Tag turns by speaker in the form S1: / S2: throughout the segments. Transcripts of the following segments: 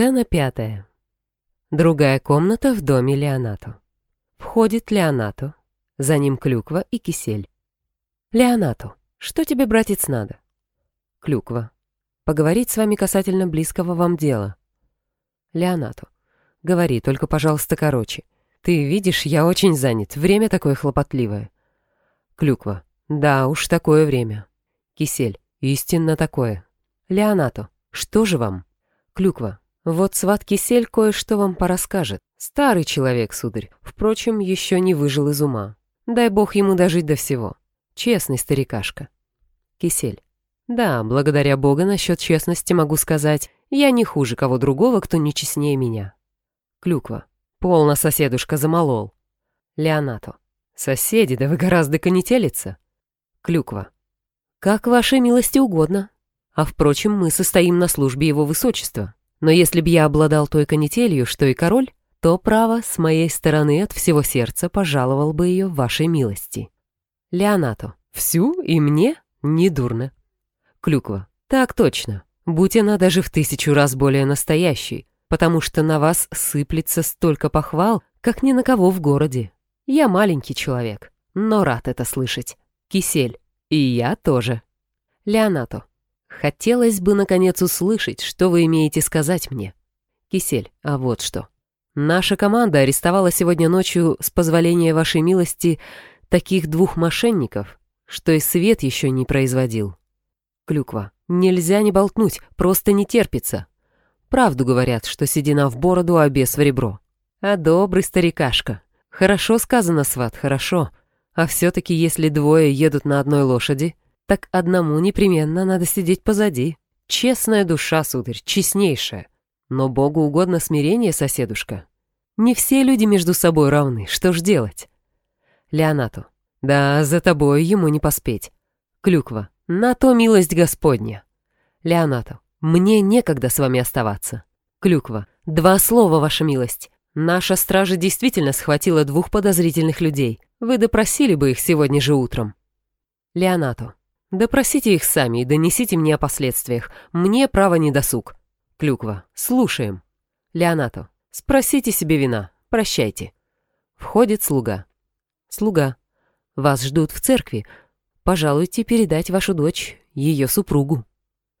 S1: Сцена пятая. Другая комната в доме Леонато. Входит Леонато. За ним Клюква и Кисель. Леонато, что тебе, братец, надо? Клюква. Поговорить с вами касательно близкого вам дела. Леонато. Говори, только, пожалуйста, короче. Ты видишь, я очень занят. Время такое хлопотливое. Клюква. Да уж, такое время. Кисель. Истинно такое. Леонато. Что же вам? Клюква. Вот сват Кисель кое-что вам порасскажет. Старый человек, сударь. Впрочем, еще не выжил из ума. Дай бог ему дожить до всего. Честный старикашка. Кисель. Да, благодаря Бога насчет честности могу сказать, я не хуже кого другого, кто не честнее меня. Клюква. Полно соседушка замолол. Леонато. Соседи, да вы гораздо конетелица. Клюква. Как вашей милости угодно. А впрочем, мы состоим на службе его высочества. Но если б я обладал той канителью, что и король, то, право, с моей стороны от всего сердца пожаловал бы ее вашей милости. Леонато. Всю и мне? Недурно. Клюква. Так точно. Будь она даже в тысячу раз более настоящей, потому что на вас сыплется столько похвал, как ни на кого в городе. Я маленький человек, но рад это слышать. Кисель. И я тоже. Леонато. Хотелось бы, наконец, услышать, что вы имеете сказать мне. Кисель, а вот что. Наша команда арестовала сегодня ночью, с позволения вашей милости, таких двух мошенников, что и свет еще не производил. Клюква. Нельзя не болтнуть, просто не терпится. Правду говорят, что седина в бороду, а бес в ребро. А добрый старикашка. Хорошо сказано, сват, хорошо. А все-таки, если двое едут на одной лошади, так одному непременно надо сидеть позади. Честная душа, сударь, честнейшая. Но Богу угодно смирение, соседушка. Не все люди между собой равны, что ж делать? Леонату. Да, за тобой ему не поспеть. Клюква. На то милость Господня. Леонату. Мне некогда с вами оставаться. Клюква. Два слова, ваша милость. Наша стража действительно схватила двух подозрительных людей. Вы допросили бы их сегодня же утром. Леонату. Допросите их сами и донесите мне о последствиях. Мне право не досуг. Клюква. Слушаем. Леонато. Спросите себе вина. Прощайте. Входит слуга. Слуга. Вас ждут в церкви. Пожалуйте передать вашу дочь, ее супругу.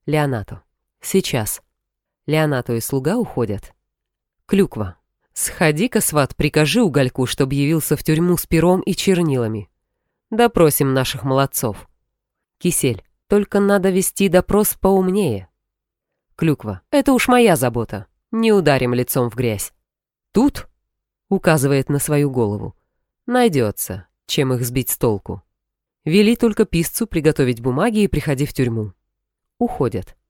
S1: Леонато. Сейчас. Леонато и слуга уходят. Клюква. Сходи-ка, сват, прикажи угольку, чтоб явился в тюрьму с пером и чернилами. Допросим наших молодцов. Кисель. Только надо вести допрос поумнее. Клюква. Это уж моя забота. Не ударим лицом в грязь. Тут, указывает на свою голову, найдется, чем их сбить с толку. Вели только писцу приготовить бумаги и приходи в тюрьму. Уходят.